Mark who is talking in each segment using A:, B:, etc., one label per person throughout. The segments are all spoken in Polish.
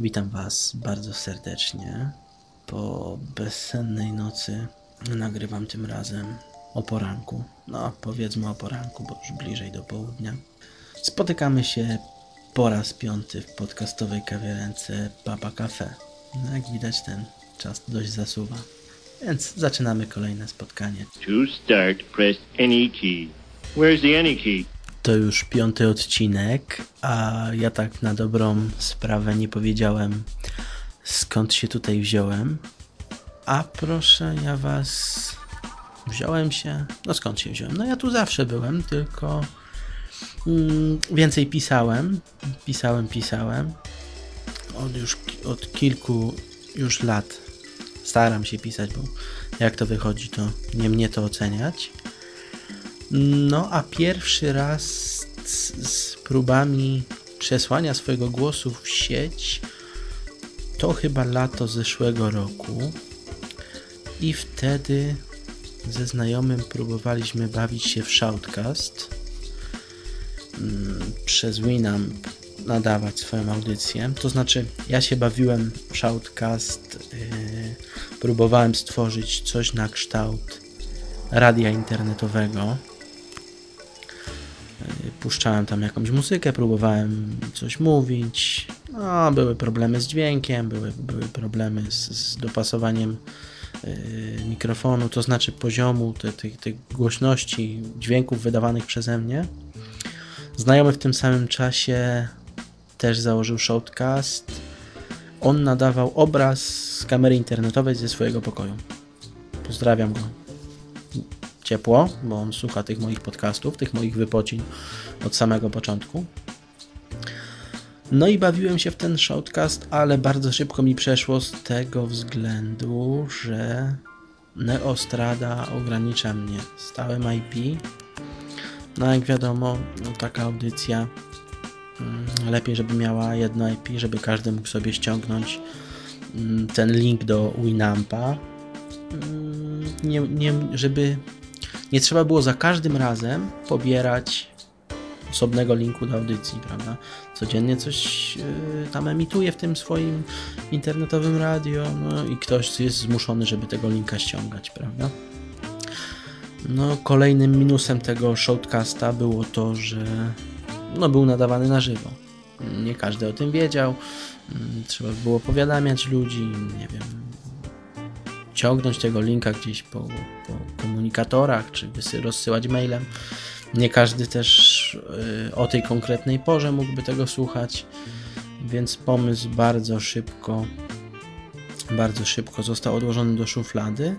A: Witam Was bardzo serdecznie. Po bezsennej nocy nagrywam tym razem o poranku. No, powiedzmy o poranku, bo już bliżej do południa. Spotykamy się po raz piąty w podcastowej kawiarence Papa Cafe. No, jak widać, ten czas dość zasuwa. Więc zaczynamy kolejne spotkanie.
B: To start, press any key. Where's the any key?
A: To już piąty odcinek, a ja tak na dobrą sprawę nie powiedziałem skąd się tutaj wziąłem. A proszę ja was wziąłem się. No skąd się wziąłem? No ja tu zawsze byłem, tylko mm, więcej pisałem. Pisałem, pisałem. Od już od kilku już lat staram się pisać, bo jak to wychodzi, to nie mnie to oceniać. No, a pierwszy raz z, próbami przesłania swojego głosu w sieć to chyba lato zeszłego roku. I wtedy ze znajomym próbowaliśmy bawić się w Shoutcast. Mm, Przez Winamp nadawać swoją audycję. To znaczy, ja się bawiłem w Shoutcast, yy, próbowałem stworzyć coś na kształt radia internetowego. Puszczałem tam jakąś muzykę, próbowałem coś mówić. No, były problemy z dźwiękiem, były, były problemy z, z dopasowaniem yy, mikrofonu, to znaczy poziomu tych te, te głośności dźwięków wydawanych przeze mnie. Znajomy w tym samym czasie też założył Shoutcast. On nadawał obraz z kamery internetowej ze swojego pokoju. Pozdrawiam go ciepło, bo on słucha tych moich podcastów, tych moich wypocin od samego początku. No i bawiłem się w ten Shoutcast, ale bardzo szybko mi przeszło z tego względu, że Neostrada ogranicza mnie stałym IP. No jak wiadomo, no taka audycja mm, lepiej, żeby miała jedno IP, żeby każdy mógł sobie ściągnąć mm, ten link do Winampa. Mm, Nie, nie, żeby nie trzeba było za każdym razem pobierać osobnego linku do audycji, prawda? Codziennie coś yy, tam emituje w tym swoim internetowym radio, no i ktoś jest zmuszony, żeby tego linka ściągać, prawda? No, kolejnym minusem tego showcasta było to, że no, był nadawany na żywo. Nie każdy o tym wiedział. Mm, Trzeba było powiadamiać ludzi, nie wiem, ciągnąć tego linka gdzieś po, po komunikatorach, czy rozsyłać mailem. Nie każdy też y, o tej konkretnej porze mógłby tego słuchać, więc pomysł bardzo szybko, bardzo szybko został odłożony do szuflady.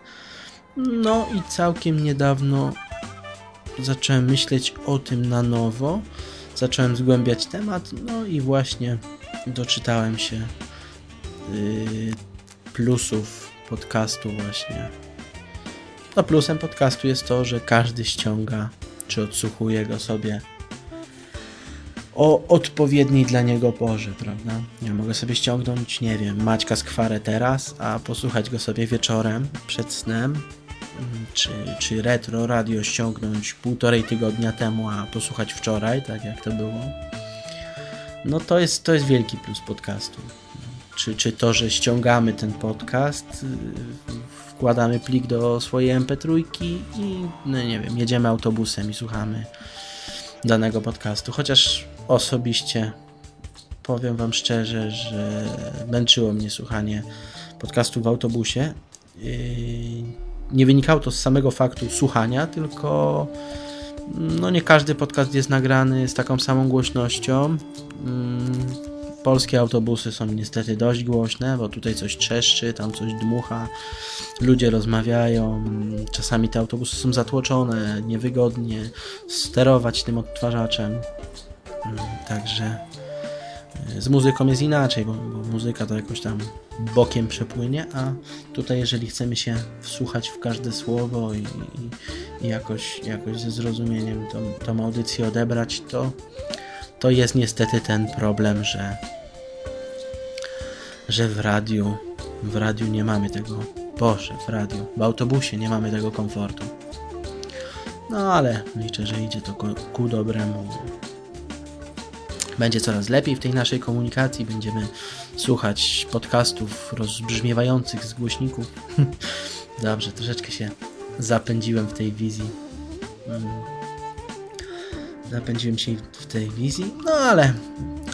A: No i całkiem niedawno zacząłem myśleć o tym na nowo, zacząłem zgłębiać temat, no i właśnie doczytałem się y, plusów podcastu właśnie. No plusem podcastu jest to, że każdy ściąga czy odsłuchuje go sobie o odpowiedniej dla niego porze, prawda? Ja mogę sobie ściągnąć, nie wiem, Maćka Skwarę teraz, a posłuchać go sobie wieczorem przed snem, Mm, czy, czy retro radio ściągnąć półtorej tygodnia temu, a posłuchać wczoraj, tak jak to było. No to jest, to jest wielki plus podcastu. Czy, czy to, że ściągamy ten podcast, yy, wkładamy plik do swojej MP3 i no nie wiem, jedziemy autobusem i słuchamy danego podcastu. Chociaż osobiście powiem Wam szczerze, że męczyło mnie słuchanie podcastu w autobusie. Yy, Nie wynikało to z samego faktu słuchania, tylko no nie każdy podcast jest nagrany z taką samą głośnością. Polskie autobusy są niestety dość głośne, bo tutaj coś trzeszczy, tam coś dmucha, ludzie rozmawiają, czasami te autobusy są zatłoczone, niewygodnie sterować tym odtwarzaczem. Mm, Także y, z muzyką jest inaczej, bo, bo muzyka to jakoś tam bokiem przepłynie, a tutaj jeżeli chcemy się wsłuchać w każde słowo i, i jakoś, jakoś ze zrozumieniem tą, tą audycję odebrać, to, to jest niestety ten problem, że, że w radiu w radiu nie mamy tego Boże, w radiu, w autobusie nie mamy tego komfortu. No ale liczę, że idzie to ku, ku dobremu. będzie coraz lepiej w tej naszej komunikacji. Będziemy słuchać podcastów rozbrzmiewających z głośników. Dobrze, troszeczkę się zapędziłem w tej wizji. Mm. Zapędziłem się w tej wizji, no ale,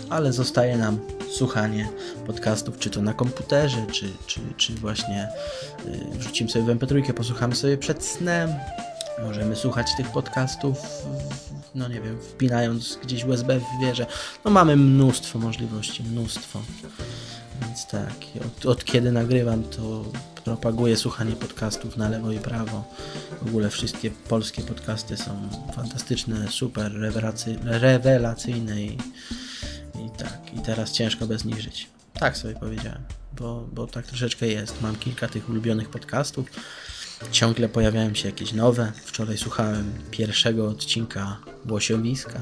A: ale zostaje nam słuchanie podcastów, czy to na komputerze, czy, czy, czy właśnie y, wrzucimy sobie w MP3, posłuchamy sobie przed snem. Możemy słuchać tych podcastów, no nie wiem, wpinając gdzieś USB w wieżę. No mamy mnóstwo możliwości, mnóstwo. Więc tak, od, od kiedy nagrywam, to propaguję słuchanie podcastów na lewo i prawo. W ogóle wszystkie polskie podcasty są fantastyczne, super, rewelacyjne i, i tak, i teraz ciężko bez nich żyć. Tak sobie powiedziałem, bo, bo tak troszeczkę jest. Mam kilka tych ulubionych podcastów. Ciągle pojawiają się jakieś nowe. Wczoraj słuchałem pierwszego odcinka Łosiowiska.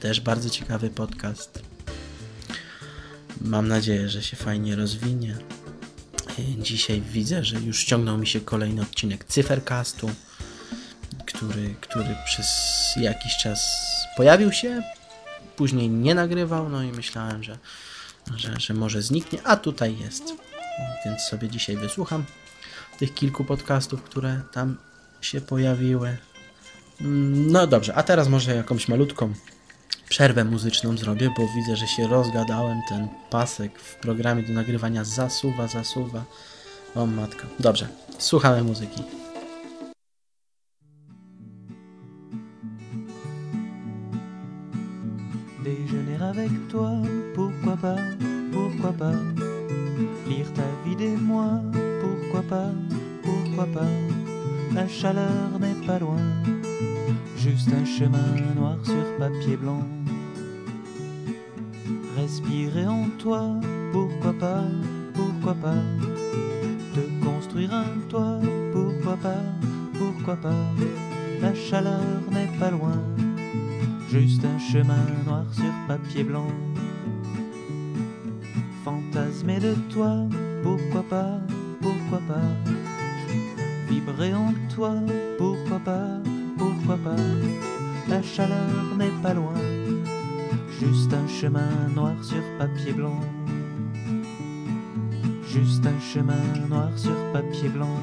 A: Też bardzo ciekawy podcast. Mam nadzieję, że się fajnie rozwinie. Dzisiaj widzę, że już ściągnął mi się kolejny odcinek Cyfercastu, który, który przez jakiś czas pojawił się, później nie nagrywał, no i myślałem, że, że, że może zniknie, a tutaj jest. Więc sobie dzisiaj wysłucham tych kilku podcastów, które tam się pojawiły. Mm, no dobrze, a teraz może jakąś malutką przerwę muzyczną zrobię, bo widzę, że się rozgadałem. Ten pasek w programie do nagrywania zasuwa, zasuwa. O matko. Dobrze, słuchamy muzyki.
C: Déjeuner avec toi, pourquoi pas, pourquoi pas Lire ta vie des mois, pourquoi pas, pourquoi pas La chaleur n'est pas loin, juste un chemin noir sur papier blanc. Respirer en toi, pourquoi pas, pourquoi pas. Te construire un toit, pourquoi pas, pourquoi pas. La chaleur n'est pas loin, juste un chemin noir sur papier blanc. Fantasmer de toi, pourquoi pas, pourquoi pas. Vibrer en toi, pourquoi pas, pourquoi pas. La chaleur n'est pas loin Juste un chemin noir sur papier blanc. Juste un chemin noir sur papier blanc.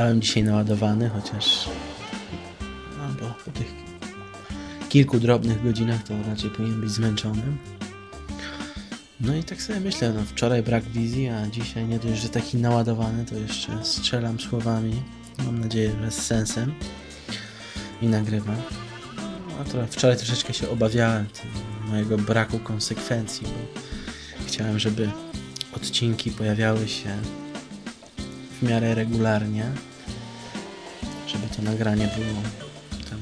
A: Wstałem dzisiaj naładowany, chociaż no bo po tych kilku drobnych godzinach to raczej powinien być zmęczonym. No i tak sobie myślę, no wczoraj brak wizji, a dzisiaj nie dość, że taki naładowany, to jeszcze strzelam słowami. Mam nadzieję, że z sensem i nagrywam. A to wczoraj troszeczkę się obawiałem mojego braku konsekwencji, bo chciałem, żeby odcinki pojawiały się w miarę regularnie, to nagranie było tam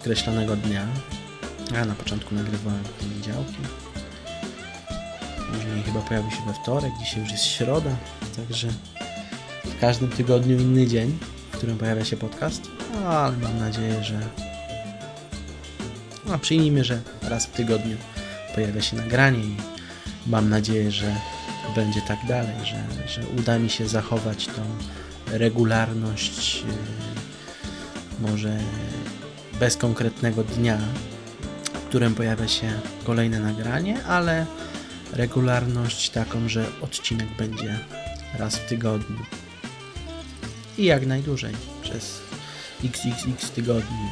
A: określonego dnia. Ja na początku nagrywałem poniedziałki. Później chyba pojawił się we wtorek, dzisiaj już jest środa, także w każdym tygodniu inny dzień, w którym pojawia się podcast, no, ale mam nadzieję, że no, przyjmijmy, że raz w tygodniu pojawia się nagranie i mam nadzieję, że będzie tak dalej, że, że uda mi się zachować tą regularność, y, może bez konkretnego dnia, w którym pojawia się kolejne nagranie, ale regularność taką, że odcinek będzie raz w tygodniu i jak najdłużej przez xxx tygodni.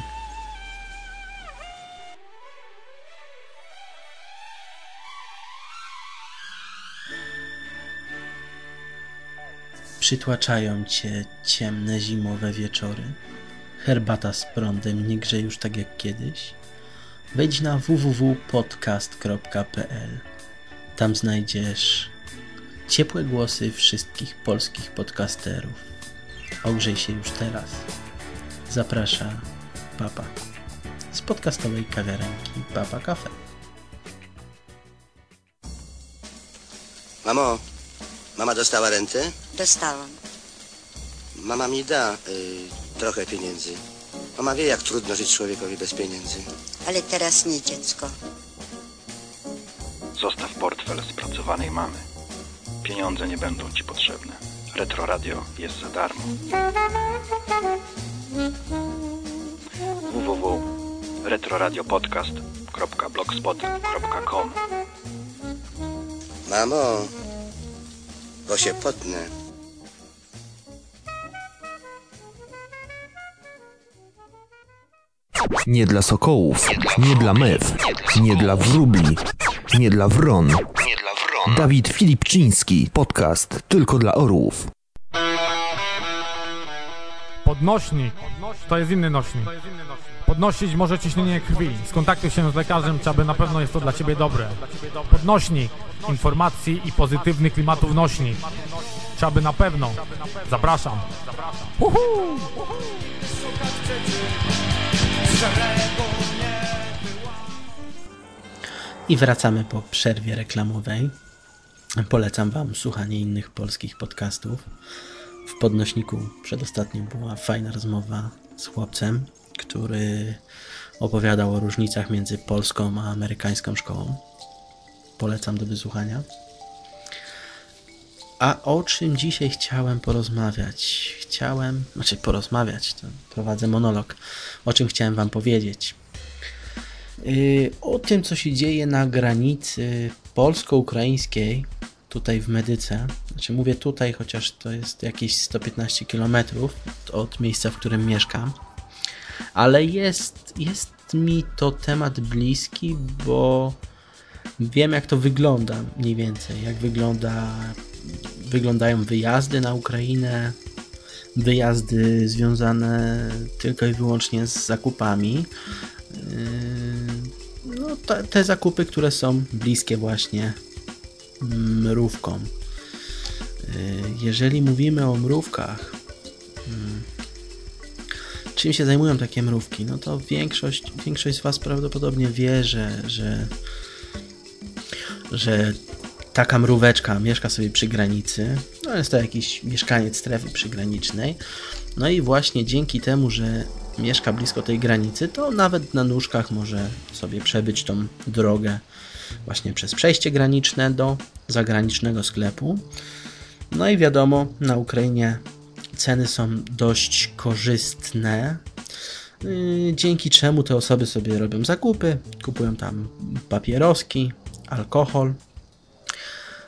A: Przytłaczają cię ciemne zimowe wieczory. Herbata z prądem nie grze już tak jak kiedyś. Wejdź na www.podcast.pl. Tam znajdziesz ciepłe głosy wszystkich polskich podcasterów. Ogrzej się już teraz. Zaprasza Papa z podcastowej kawiarenki Papa Cafe.
D: Mamo, mama dostała rentę?
E: Dostałam.
D: Mama mi da y, trochę pieniędzy. Mama wie, jak trudno żyć człowiekowi bez pieniędzy.
E: Ale teraz nie dziecko.
F: Zostaw portfel spracowanej mamy. Pieniądze nie będą ci potrzebne. Retro Radio jest za darmo. www.retroradiopodcast.blogspot.com
D: Mamo, bo się potnę.
G: Nie dla sokołów, nie dla mew, nie dla wróbli, nie dla wron. Dawid Filipczyński, podcast tylko dla orłów.
H: Podnośnik. To jest inny nośnik. Podnosić może ciśnienie krwi. Skontaktuj się z lekarzem, czy aby na pewno jest to dla Ciebie dobre. Podnośnik. Informacji i pozytywnych klimatów nośnik. Czy aby na pewno. Zapraszam. Uhu!
A: I wracamy po przerwie reklamowej. Polecam Wam słuchanie innych polskich podcastów. W podnośniku przedostatnio była fajna rozmowa z chłopcem, który opowiadał o różnicach między polską a amerykańską szkołą. Polecam do wysłuchania. A o czym dzisiaj chciałem porozmawiać? Chciałem, znaczy porozmawiać, to prowadzę monolog. O czym chciałem Wam powiedzieć? Yy, o tym, co się dzieje na granicy polsko-ukraińskiej, tutaj w Medyce. Znaczy, mówię tutaj, chociaż to jest jakieś 115 km od miejsca, w którym mieszkam. Ale jest, jest mi to temat bliski, bo wiem, jak to wygląda mniej więcej. Jak wygląda, wyglądają wyjazdy na Ukrainę, wyjazdy związane tylko i wyłącznie z zakupami. Yy, no, te, te zakupy, które są bliskie właśnie mrówkom. Yy, jeżeli mówimy o mrówkach, yy, czym się zajmują takie mrówki? No to większość, większość z Was prawdopodobnie wie, że, że, że taka mróweczka mieszka sobie przy granicy. No jest to jakiś mieszkaniec strefy przygranicznej. No i właśnie dzięki temu, że mieszka blisko tej granicy, to nawet na nóżkach może sobie przebyć tą drogę właśnie przez przejście graniczne do zagranicznego sklepu. No i wiadomo, na Ukrainie ceny są dość korzystne, yy, dzięki czemu te osoby sobie robią zakupy, kupują tam papieroski, alkohol.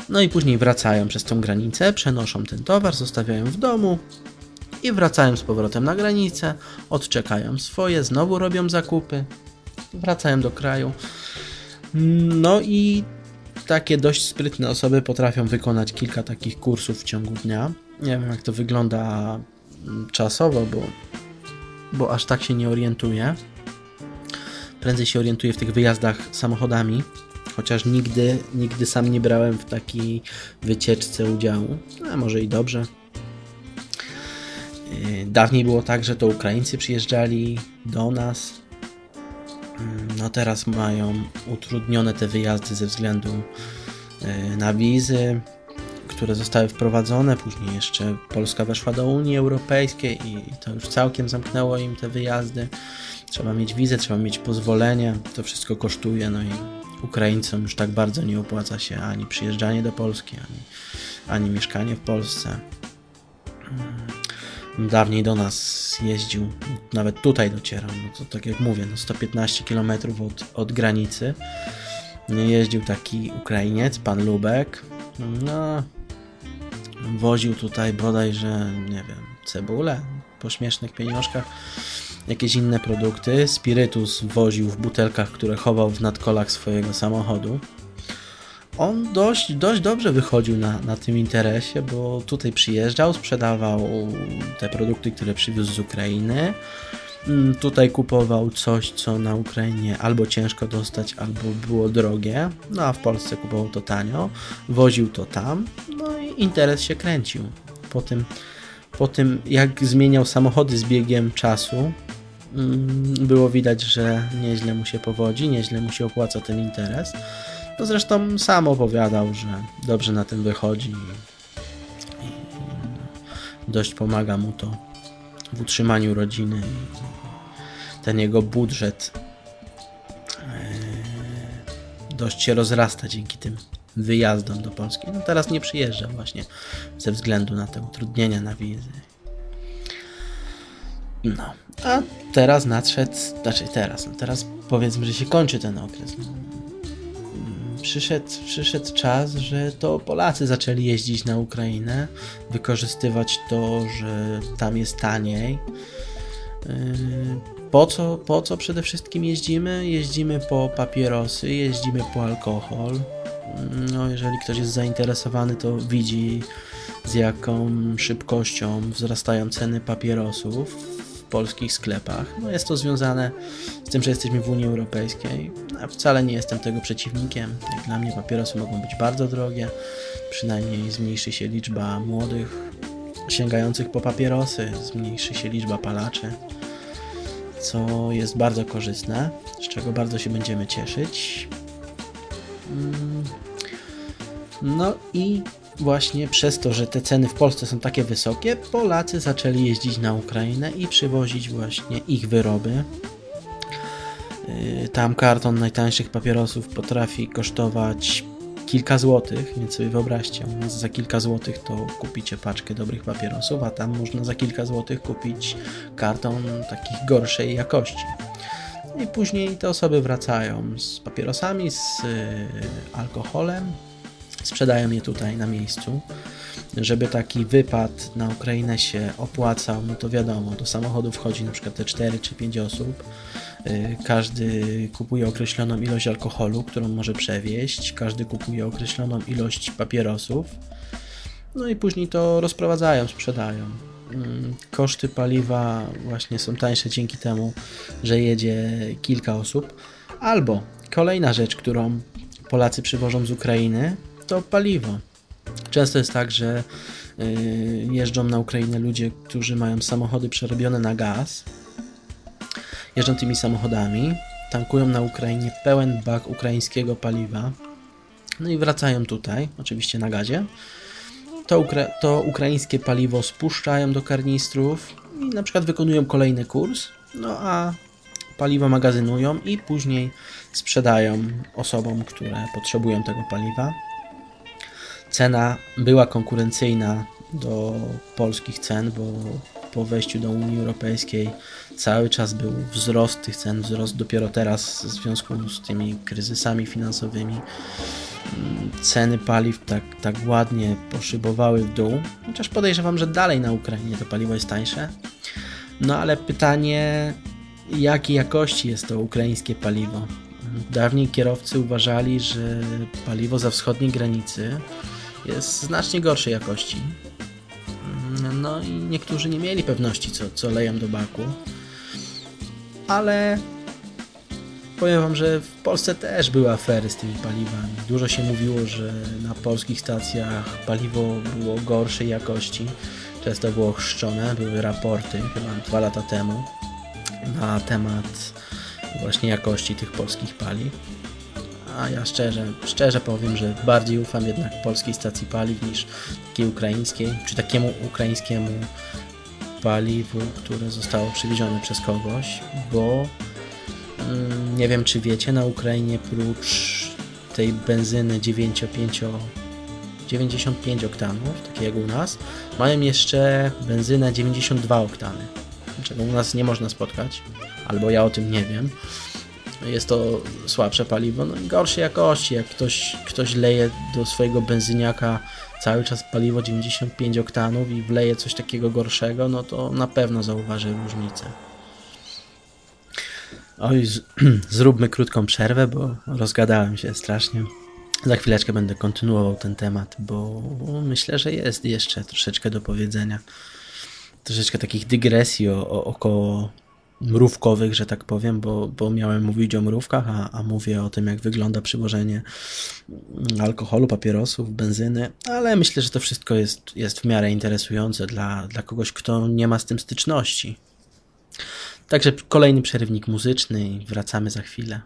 A: No i później wracają przez tą granicę, przenoszą ten towar, zostawiają w domu i wracają z powrotem na granicę, odczekają swoje, znowu robią zakupy, wracają do kraju. No i takie dość sprytne osoby potrafią wykonać kilka takich kursów w ciągu dnia. Nie wiem, jak to wygląda czasowo, bo, bo aż tak się nie orientuję. Prędzej się orientuję w tych wyjazdach samochodami, chociaż nigdy, nigdy sam nie brałem w takiej wycieczce udziału. A może i dobrze. Dawniej było tak, że to Ukraińcy przyjeżdżali do nas. No teraz mają utrudnione te wyjazdy ze względu e, na wizy, które zostały wprowadzone. Później jeszcze Polska weszła do Unii Europejskiej i to już całkiem zamknęło im te wyjazdy. Trzeba mieć wizę, trzeba mieć pozwolenie. To wszystko kosztuje, no i Ukraińcom już tak bardzo nie opłaca się ani przyjeżdżanie do Polski, ani, ani mieszkanie w Polsce. Dawniej do nas jeździł, nawet tutaj docierał, no to tak jak mówię, no 115 km od, od granicy. Jeździł taki Ukrainiec, pan Lubek. No, woził tutaj bodajże, nie wiem, cebulę po śmiesznych pieniążkach, jakieś inne produkty. Spirytus woził w butelkach, które chował w nadkolach swojego samochodu. On dość, dość dobrze wychodził na, na tym interesie, bo tutaj przyjeżdżał, sprzedawał te produkty, które przywiózł z Ukrainy. Mm, Tutaj kupował coś, co na Ukrainie albo ciężko dostać, albo było drogie, no a w Polsce kupował to tanio, woził to tam, no i interes się kręcił. Po tym, po tym jak zmieniał samochody z biegiem czasu, mm, było widać, że nieźle mu się powodzi, nieźle mu się opłaca ten interes. No zresztą sam opowiadał, że dobrze na tym wychodzi i, dość pomaga mu to w utrzymaniu rodziny. Ten jego budżet e, dość się rozrasta dzięki tym wyjazdom do Polski. No teraz nie przyjeżdża właśnie ze względu na te utrudnienia na wizy. No, a teraz nadszedł, znaczy teraz, no teraz powiedzmy, że się kończy ten okres. No, przyszedł, przyszedł czas, że to Polacy zaczęli jeździć na Ukrainę, wykorzystywać to, że tam jest taniej. Yy, Po co, po co przede wszystkim jeździmy? Jeździmy po papierosy, jeździmy po alkohol. No, jeżeli ktoś jest zainteresowany, to widzi z jaką szybkością wzrastają ceny papierosów w polskich sklepach. No, jest to związane z tym, że jesteśmy w Unii Europejskiej. Wcale nie jestem tego przeciwnikiem. Jak dla mnie papierosy mogą być bardzo drogie. Przynajmniej zmniejszy się liczba młodych sięgających po papierosy, zmniejszy się liczba palaczy, co jest bardzo korzystne, z czego bardzo się będziemy cieszyć. No i właśnie przez to, że te ceny w Polsce są takie wysokie, Polacy zaczęli jeździć na Ukrainę i przywozić właśnie ich wyroby. Yy, Tam karton najtańszych papierosów potrafi kosztować kilka złotych, więc sobie wyobraźcie, za kilka złotych to kupicie paczkę dobrych papierosów, a tam można za kilka złotych kupić karton takich gorszej jakości. I później te osoby wracają z papierosami, z y, alkoholem, sprzedają je tutaj na miejscu. Żeby taki wypad na Ukrainę się opłacał, no to wiadomo, do samochodu wchodzi na przykład te 4 czy 5 osób. Y, Każdy kupuje określoną ilość alkoholu, którą może przewieźć. Każdy kupuje określoną ilość papierosów. No i później to rozprowadzają, sprzedają. Mm, Koszty paliwa właśnie są tańsze dzięki temu, że jedzie kilka osób. Albo kolejna rzecz, którą Polacy przywożą z Ukrainy, to paliwo. Często jest tak, że y, jeżdżą na Ukrainę ludzie, którzy mają samochody przerobione na gaz. Jeżdżą tymi samochodami, tankują na Ukrainie pełen bak ukraińskiego paliwa. No i wracają tutaj, oczywiście na gazie. To, ukra- to ukraińskie paliwo spuszczają do karnistrów i na przykład wykonują kolejny kurs, no a paliwo magazynują i później sprzedają osobom, które potrzebują tego paliwa. Cena była konkurencyjna do polskich cen, bo po wejściu do Unii Europejskiej cały czas był wzrost tych cen, wzrost dopiero teraz w związku z tymi kryzysami finansowymi. Ceny paliw tak, tak ładnie poszybowały w dół, chociaż podejrzewam, że dalej na Ukrainie to paliwo jest tańsze. No ale pytanie, jakiej jakości jest to ukraińskie paliwo? Dawniej kierowcy uważali, że paliwo za wschodniej granicy jest znacznie gorszej jakości. No i niektórzy nie mieli pewności, co, co leją do baku. Ale powiem wam, że w Polsce też były afery z tymi paliwami. Dużo się mówiło, że na polskich stacjach paliwo było gorszej jakości. Często było chrzczone, były raporty, chyba dwa lata temu, na temat właśnie jakości tych polskich paliw. A ja szczerze, szczerze powiem, że bardziej ufam jednak polskiej stacji paliw niż takiej ukraińskiej, czy takiemu ukraińskiemu paliwu, które zostało przywiezione przez kogoś, bo mm, nie wiem czy wiecie, na Ukrainie prócz tej benzyny 95 95 oktanów, takie jak u nas, mają jeszcze benzynę 92 oktany, czego u nas nie można spotkać, albo ja o tym nie wiem jest to słabsze paliwo, no i gorszej jakości. Jak ktoś, ktoś leje do swojego benzyniaka cały czas paliwo 95 oktanów i wleje coś takiego gorszego, no to na pewno zauważy różnicę. Oj, z, zróbmy krótką przerwę, bo rozgadałem się strasznie. Za chwileczkę będę kontynuował ten temat, bo myślę, że jest jeszcze troszeczkę do powiedzenia. Troszeczkę takich dygresji o, o, około mrówkowych, że tak powiem, bo, bo miałem mówić o mrówkach, a, a mówię o tym, jak wygląda przywożenie alkoholu, papierosów, benzyny, ale myślę, że to wszystko jest, jest w miarę interesujące dla, dla kogoś, kto nie ma z tym styczności. Także kolejny przerywnik muzyczny i wracamy za chwilę.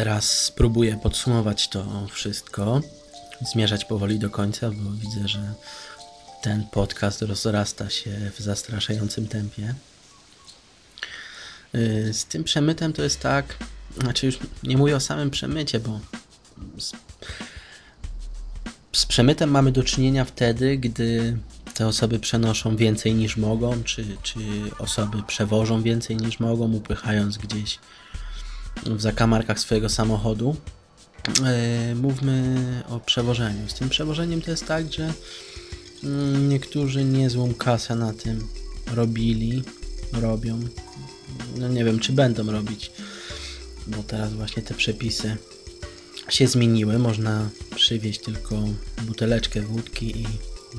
A: Teraz spróbuję podsumować to wszystko, zmierzać powoli do końca, bo widzę, że ten podcast rozrasta się w zastraszającym tempie. Y, z tym przemytem to jest tak, znaczy już nie mówię o samym przemycie, bo z, z przemytem mamy do czynienia wtedy, gdy te osoby przenoszą więcej niż mogą, czy, czy osoby przewożą więcej niż mogą, upychając gdzieś w zakamarkach swojego samochodu. E, mówmy o przewożeniu. Z tym przewożeniem to jest tak, że mm, niektórzy niezłą kasę na tym robili, robią. No nie wiem, czy będą robić, bo teraz właśnie te przepisy się zmieniły. Można przywieźć tylko buteleczkę wódki i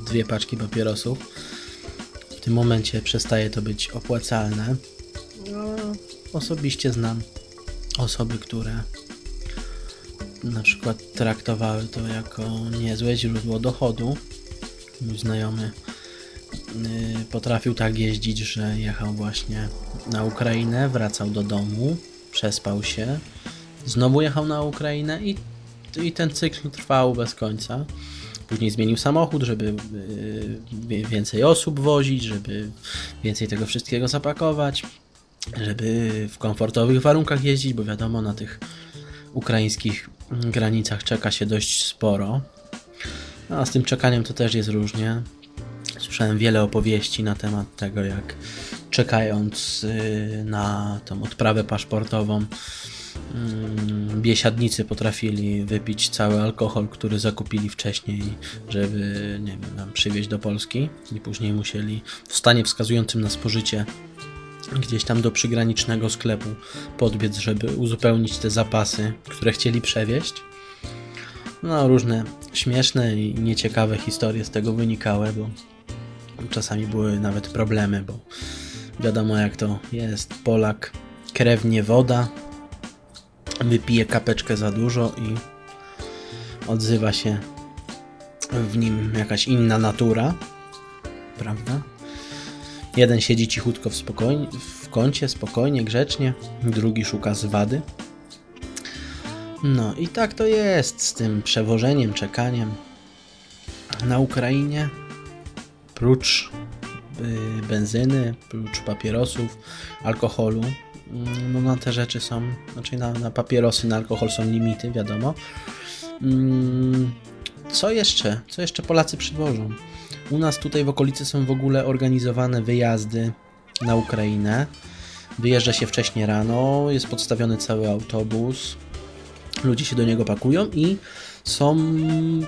A: dwie paczki papierosów. W tym momencie przestaje to być opłacalne. No, osobiście znam osoby, które na przykład traktowały to jako niezłe źródło dochodu. Mój znajomy y, potrafił tak jeździć, że jechał właśnie na Ukrainę, wracał do domu, przespał się, znowu jechał na Ukrainę i, i ten cykl trwał bez końca. Później zmienił samochód, żeby y, więcej osób wozić, żeby więcej tego wszystkiego zapakować żeby w komfortowych warunkach jeździć, bo wiadomo, na tych ukraińskich granicach czeka się dość sporo. No, a z tym czekaniem to też jest różnie. Słyszałem wiele opowieści na temat tego, jak czekając y, na tą odprawę paszportową, mm, biesiadnicy potrafili wypić cały alkohol, który zakupili wcześniej, żeby nie wiem, przywieźć do Polski i później musieli w stanie wskazującym na spożycie gdzieś tam do przygranicznego sklepu podbiec, żeby uzupełnić te zapasy, które chcieli przewieźć. No, różne śmieszne i nieciekawe historie z tego wynikały, bo czasami były nawet problemy, bo wiadomo jak to jest. Polak krewnie woda, wypije kapeczkę za dużo i odzywa się w nim jakaś inna natura, prawda? Jeden siedzi cichutko w, spokojnie, w kącie, spokojnie, grzecznie, drugi szuka zwady. No i tak to jest z tym przewożeniem, czekaniem na Ukrainie. Prócz y, benzyny, prócz papierosów, alkoholu, mm, no na te rzeczy są, znaczy na, na papierosy, na alkohol są limity, wiadomo. Co jeszcze? Co jeszcze Polacy przywożą? U nas tutaj w okolicy są w ogóle organizowane wyjazdy na Ukrainę. Wyjeżdża się wcześniej rano, jest podstawiony cały autobus, ludzie się do niego pakują i są. Mm,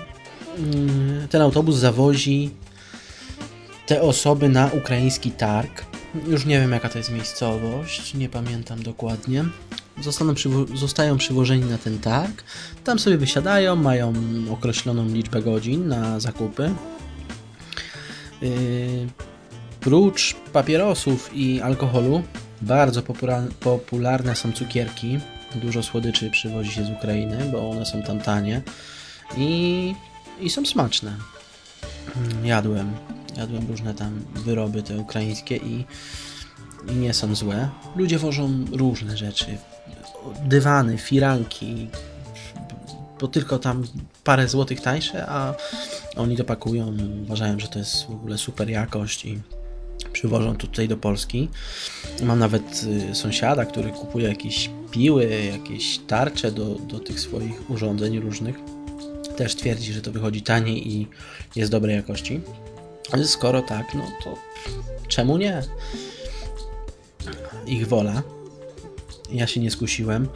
A: ten autobus zawozi te osoby na ukraiński targ. Już nie wiem, jaka to jest miejscowość, nie pamiętam dokładnie. Zostaną przywo zostają przywożeni na ten targ. Tam sobie wysiadają, mają określoną liczbę godzin na zakupy. Yy, Prócz papierosów i alkoholu, bardzo popularne są cukierki. Dużo słodyczy przywozi się z Ukrainy, bo one są tam tanie i, i są smaczne. Mm, jadłem, jadłem różne tam wyroby te ukraińskie i, i nie są złe. Ludzie wożą różne rzeczy. Dywany, firanki, bo tylko tam parę złotych tańsze, a oni to pakują, uważają, że to jest w ogóle super jakość i przywożą tutaj do Polski. Mam nawet y, sąsiada, który kupuje jakieś piły, jakieś tarcze do, do tych swoich urządzeń różnych. Też twierdzi, że to wychodzi taniej i jest dobrej jakości. Ale skoro tak, no to czemu nie? Ich wola. Ja się nie skusiłem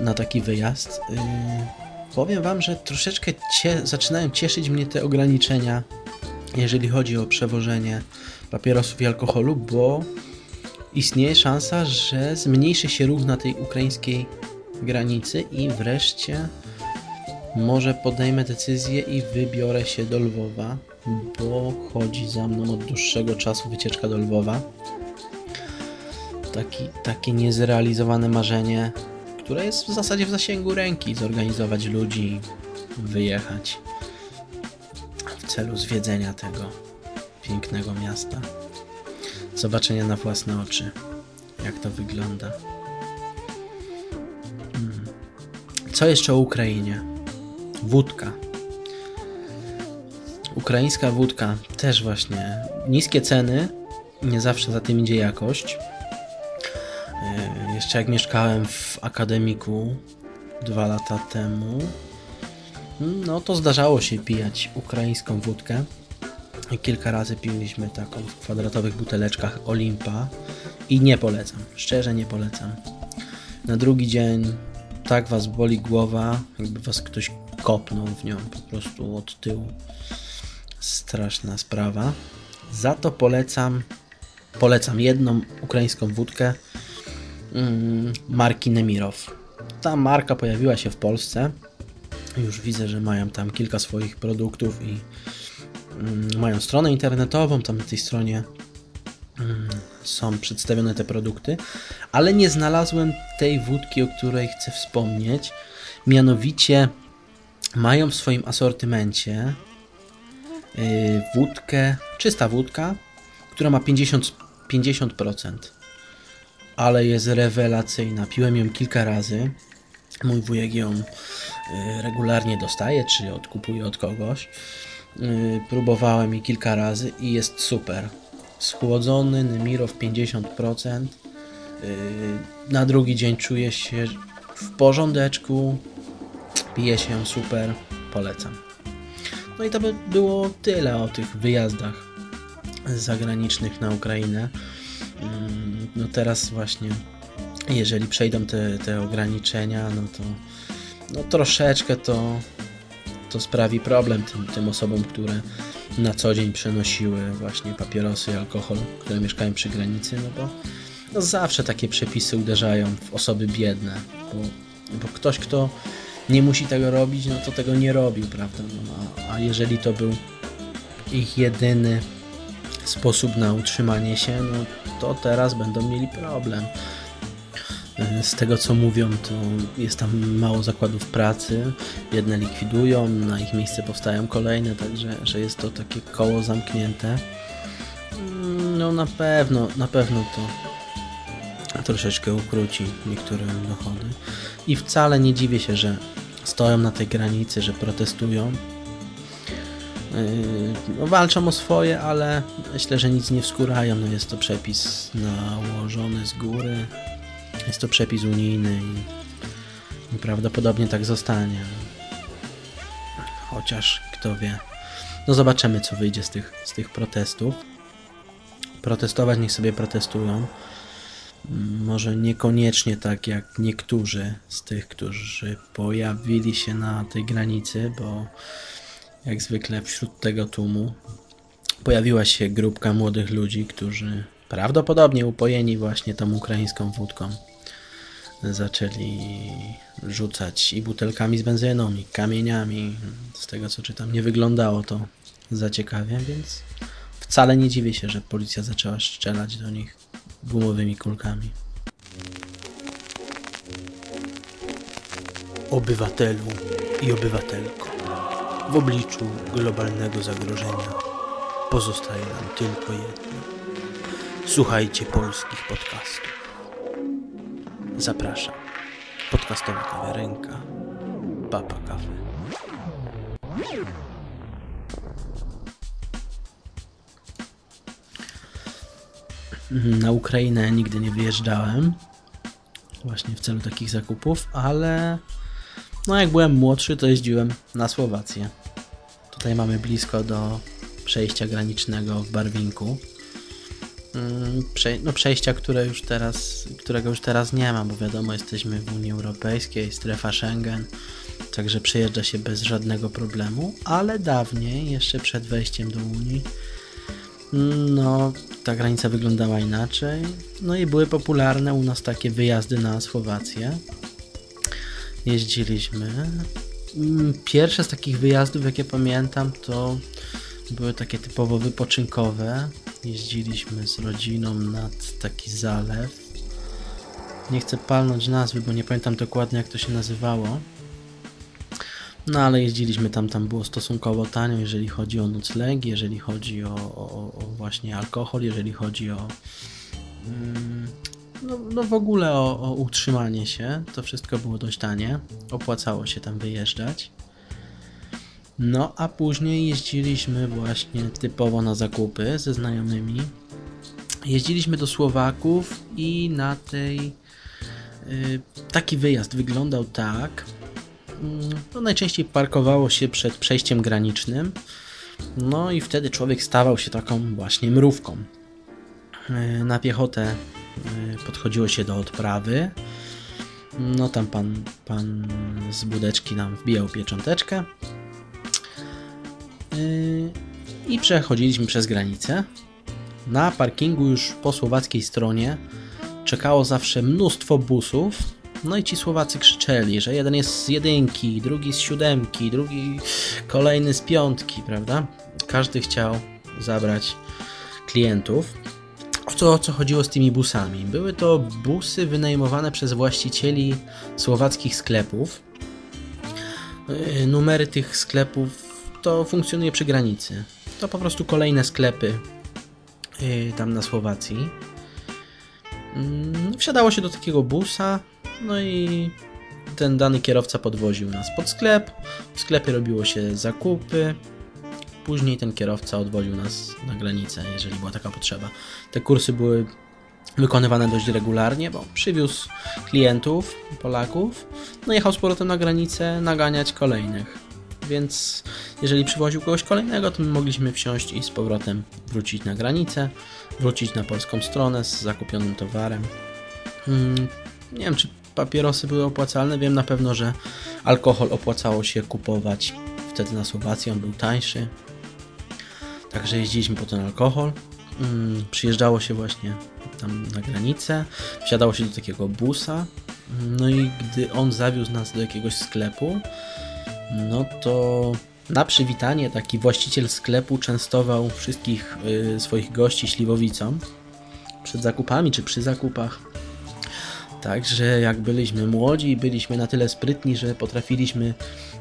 A: na taki wyjazd. Yy, powiem Wam, że troszeczkę cie, zaczynają cieszyć mnie te ograniczenia, jeżeli chodzi o przewożenie papierosów i alkoholu, bo istnieje szansa, że zmniejszy się ruch na tej ukraińskiej granicy i wreszcie może podejmę decyzję i wybiorę się do Lwowa, bo chodzi za mną od dłuższego czasu wycieczka do Lwowa. Taki, takie niezrealizowane marzenie, które jest w zasadzie w zasięgu ręki, zorganizować ludzi, wyjechać w celu zwiedzenia tego pięknego miasta. Zobaczenia na własne oczy, jak to wygląda. Hmm. Co jeszcze o Ukrainie? Wódka. Ukraińska wódka też właśnie. Niskie ceny, nie zawsze za tym idzie jakość. Jeszcze jak mieszkałem w akademiku dwa lata temu, no to zdarzało się pijać ukraińską wódkę. Kilka razy piliśmy taką w kwadratowych buteleczkach Olimpa i nie polecam, szczerze nie polecam. Na drugi dzień tak was boli głowa, jakby was ktoś kopnął w nią po prostu od tyłu. Straszna sprawa. Za to polecam polecam jedną ukraińską wódkę marki Nemirow. Ta marka pojawiła się w Polsce. Już widzę, że mają tam kilka swoich produktów i Mm, mają stronę internetową, tam na tej stronie mm, są przedstawione te produkty, ale nie znalazłem tej wódki, o której chcę wspomnieć. Mianowicie mają w swoim asortymencie y, wódkę, czysta wódka, która ma 50%, 50%, ale jest rewelacyjna. Piłem ją kilka razy. Mój wujek ją y, regularnie dostaje, czy odkupuje od kogoś. Y, próbowałem i kilka razy i jest super. Schłodzony Nemirow 50%. Y, na drugi dzień czuję się w porządeczku. Pije się super. Polecam. No i to by było tyle o tych wyjazdach zagranicznych na Ukrainę. Mm, no teraz właśnie, jeżeli przejdą te, te ograniczenia, no to no troszeczkę to to sprawi problem tym, tym osobom, które na co dzień przenosiły właśnie papierosy i alkohol, które mieszkają przy granicy, no bo no zawsze takie przepisy uderzają w osoby biedne, bo, bo ktoś, kto nie musi tego robić, no to tego nie robił, prawda? No, a, a jeżeli to był ich jedyny sposób na utrzymanie się, no to teraz będą mieli problem. Z tego co mówią, to jest tam mało zakładów pracy, jedne likwidują, na ich miejsce powstają kolejne, także że jest to takie koło zamknięte. No na pewno, na pewno to troszeczkę ukróci niektóre dochody. I wcale nie dziwię się, że stoją na tej granicy, że protestują. Yy, walczą o swoje, ale myślę, że nic nie wskórają. No jest to przepis nałożony z góry, jest to przepis unijny i prawdopodobnie tak zostanie. Chociaż kto wie. No zobaczymy, co wyjdzie z tych, z tych protestów. Protestować niech sobie protestują. Może niekoniecznie tak jak niektórzy z tych, którzy pojawili się na tej granicy, bo jak zwykle wśród tego tłumu pojawiła się grupka młodych ludzi, którzy prawdopodobnie upojeni właśnie tą ukraińską wódką zaczęli rzucać i butelkami z benzyną, i kamieniami. Z tego co czytam, nie wyglądało to za ciekawie, więc wcale nie dziwię się, że policja zaczęła strzelać do nich gumowymi kulkami. Obywatelu i obywatelko, w obliczu globalnego zagrożenia pozostaje nam tylko jedno. Słuchajcie polskich podcastów. Zapraszam. Podcastowa kawiarenka. Papa Kawy. Na Ukrainę nigdy nie wyjeżdżałem. Właśnie w celu takich zakupów, ale no jak byłem młodszy, to jeździłem na Słowację. Tutaj mamy blisko do przejścia granicznego w Barwinku. Mm, Prze no przejścia, które już teraz, którego już teraz nie ma, bo wiadomo, jesteśmy w Unii Europejskiej, strefa Schengen, także przejeżdża się bez żadnego problemu, ale dawniej, jeszcze przed wejściem do Unii, no ta granica wyglądała inaczej, no i były popularne u nas takie wyjazdy na Słowację. Jeździliśmy. Mm, Pierwsze z takich wyjazdów, jakie pamiętam, to były takie typowo wypoczynkowe. Jeździliśmy z rodziną nad taki zalew. Nie chcę palnąć nazwy, bo nie pamiętam dokładnie jak to się nazywało. No ale jeździliśmy tam, tam było stosunkowo tanio, jeżeli chodzi o noclegi, jeżeli chodzi o, o, o właśnie alkohol, jeżeli chodzi o mm, no, no w ogóle o, o utrzymanie się. To wszystko było dość tanie. Opłacało się tam wyjeżdżać. No, a później jeździliśmy właśnie typowo na zakupy ze znajomymi. Jeździliśmy do Słowaków i na tej. y, taki wyjazd wyglądał tak. Mm, No, najczęściej parkowało się przed przejściem granicznym. No i wtedy człowiek stawał się taką właśnie mrówką. Y, Na piechotę podchodziło się do odprawy. No tam pan, pan z budeczki nam wbijał piecząteczkę. Yy, I przechodziliśmy przez granicę. Na parkingu już po słowackiej stronie czekało zawsze mnóstwo busów. No i ci Słowacy krzyczeli, że jeden jest z jedynki, drugi z siódemki, drugi kolejny z piątki, prawda? Każdy chciał zabrać klientów. O co, o co chodziło z tymi busami? Były to busy wynajmowane przez właścicieli słowackich sklepów. Yy, Numery tych sklepów to funkcjonuje przy granicy. To po prostu kolejne sklepy yy, tam na Słowacji. Mm, Wsiadało się do takiego busa, no i ten dany kierowca podwoził nas pod sklep. W sklepie robiło się zakupy. Później ten kierowca odwoził nas na granicę, jeżeli była taka potrzeba. Te kursy były wykonywane dość regularnie, bo przywiózł klientów, Polaków, no jechał z powrotem na granicę naganiać kolejnych. Więc jeżeli przywoził kogoś kolejnego, to my mogliśmy wsiąść i z powrotem wrócić na granicę, wrócić na polską stronę z zakupionym towarem. Hmm, nie wiem, czy papierosy były opłacalne. Wiem na pewno, że alkohol opłacało się kupować wtedy na Słowacji, on był tańszy. Także jeździliśmy po ten alkohol. Mm, Przyjeżdżało się właśnie tam na granicę, wsiadało się do takiego busa. No i gdy on zawiózł nas do jakiegoś sklepu, no to na przywitanie taki właściciel sklepu częstował wszystkich y, swoich gości śliwowicą przed zakupami czy przy zakupach. Także jak byliśmy młodzi, byliśmy na tyle sprytni, że potrafiliśmy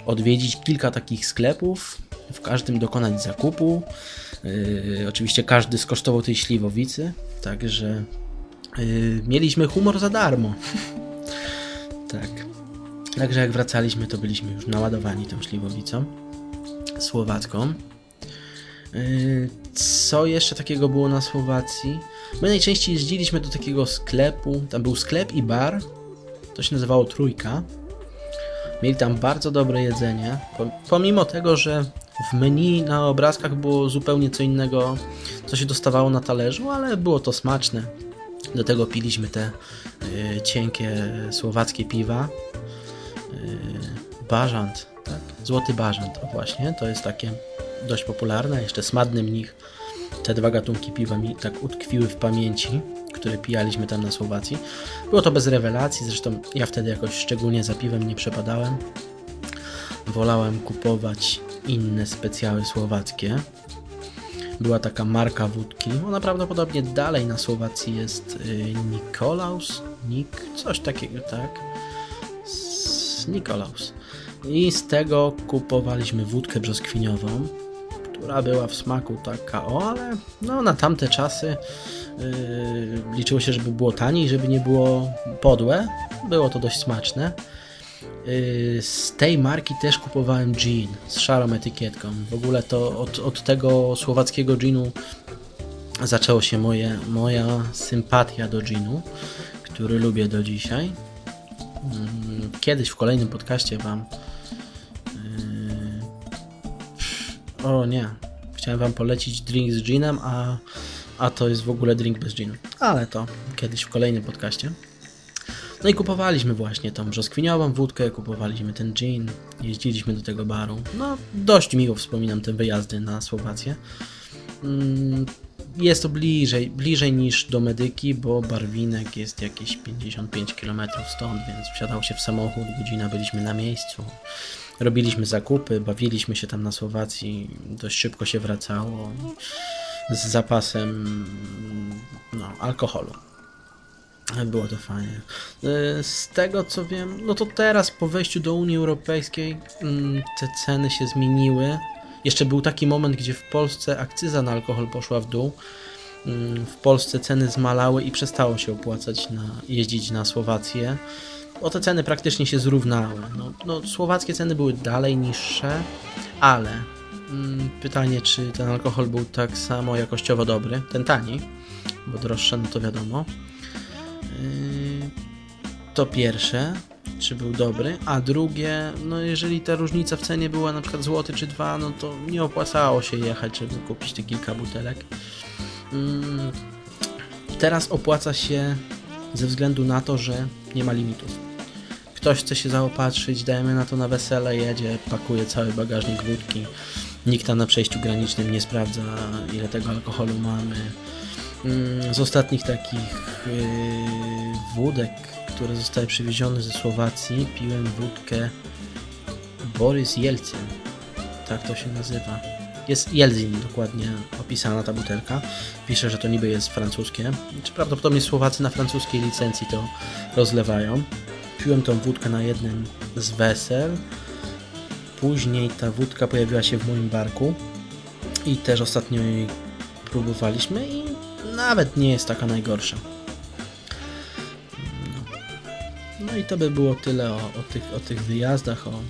A: odwiedzić kilka takich sklepów, w każdym dokonać zakupu. Yy, oczywiście każdy skosztował tej śliwowicy, także yy, mieliśmy humor za darmo. tak. Także jak wracaliśmy, to byliśmy już naładowani tą śliwowicą słowacką. Yy, Co jeszcze takiego było na Słowacji? My najczęściej jeździliśmy do takiego sklepu. Tam był sklep i bar. To się nazywało Trójka. Mieli tam bardzo dobre jedzenie. po- Pomimo tego, że w menu na obrazkach było zupełnie co innego, co się dostawało na talerzu, ale było to smaczne. Do tego piliśmy te y, cienkie słowackie piwa. Y, tak? Złoty bażant, o właśnie, to jest takie dość popularne. Jeszcze smadny mnich. Te dwa gatunki piwa mi tak utkwiły w pamięci, które pijaliśmy tam na Słowacji. Było to bez rewelacji, zresztą ja wtedy jakoś szczególnie za piwem nie przepadałem. Wolałem kupować inne specjały słowackie. była taka marka wódki. Ona prawdopodobnie dalej na Słowacji jest y, Nikolaus, Nik, coś takiego, tak? Nikolaus. I z tego kupowaliśmy wódkę brzoskwiniową, która była w smaku taka, o, ale no, na tamte czasy yy, liczyło się, żeby było taniej, żeby nie było podłe. Było to dość smaczne. Yy, z tej marki też kupowałem gin z szarą etykietką. W ogóle to od, od tego słowackiego ginu zaczęło się moje, moja sympatia do ginu, który lubię do dzisiaj. Mm, Kiedyś w kolejnym podcaście Wam. Yy, o nie, chciałem Wam polecić drink z ginem, a, a to jest w ogóle drink bez ginu. Ale to kiedyś w kolejnym podcaście. No i kupowaliśmy właśnie tą brzoskwiniową wódkę, kupowaliśmy ten gin, jeździliśmy do tego baru. No, dość miło wspominam te wyjazdy na Słowację. Mm, Jest to bliżej, bliżej niż do Medyki, bo Barwinek jest jakieś 55 km stąd, więc wsiadało się w samochód, godzina byliśmy na miejscu. Robiliśmy zakupy, bawiliśmy się tam na Słowacji, dość szybko się wracało z zapasem no, alkoholu. Było to fajnie. Y, Z tego co wiem, no to teraz po wejściu do Unii Europejskiej mm, te ceny się zmieniły. Jeszcze był taki moment, gdzie w Polsce akcyza na alkohol poszła w dół. Mm, W Polsce ceny zmalały i przestało się opłacać na, jeździć na Słowację. Bo te ceny praktycznie się zrównały. No, no, słowackie ceny były dalej niższe, ale mm, pytanie, czy ten alkohol był tak samo jakościowo dobry, ten tani, bo droższe, no to wiadomo. To pierwsze, czy był dobry, a drugie, no jeżeli ta różnica w cenie była na przykład złoty czy dwa, no to nie opłacało się jechać, żeby kupić te kilka butelek. Mm, Teraz opłaca się ze względu na to, że nie ma limitów. Ktoś chce się zaopatrzyć, dajemy na to na wesele, jedzie, pakuje cały bagażnik wódki. Nikt tam na przejściu granicznym nie sprawdza, ile tego alkoholu mamy. Mm, Z ostatnich takich yy, wódek, które zostały przywiezione ze Słowacji, piłem wódkę Borys Jelcyn. Tak to się nazywa. Jest Jelzin dokładnie opisana ta butelka. Pisze, że to niby jest francuskie. Czy prawdopodobnie Słowacy na francuskiej licencji to rozlewają. Piłem tą wódkę na jednym z wesel. Później ta wódka pojawiła się w moim barku i też ostatnio jej próbowaliśmy i nawet nie jest taka najgorsza. No, i to by było tyle o, o, tych, o tych wyjazdach, o,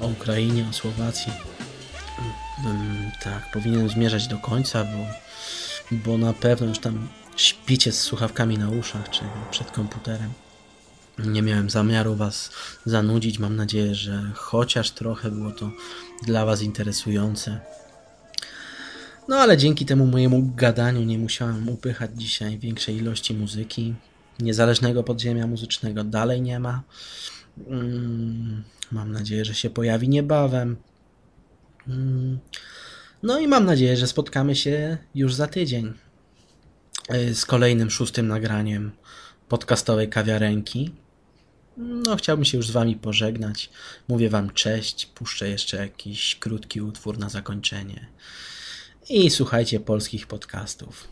A: o Ukrainie, o Słowacji. Mm, tak, powinienem zmierzać do końca, bo, bo na pewno już tam śpicie z słuchawkami na uszach czy przed komputerem. Nie miałem zamiaru Was zanudzić. Mam nadzieję, że chociaż trochę było to dla Was interesujące. No ale dzięki temu mojemu gadaniu nie musiałem upychać dzisiaj większej ilości muzyki. Niezależnego podziemia muzycznego dalej nie ma. Mm, Mam nadzieję, że się pojawi niebawem. Mm, No i mam nadzieję, że spotkamy się już za tydzień y, z kolejnym szóstym nagraniem podcastowej kawiarenki. No, chciałbym się już z Wami pożegnać. Mówię Wam cześć, puszczę jeszcze jakiś krótki utwór na zakończenie. I słuchajcie polskich podcastów.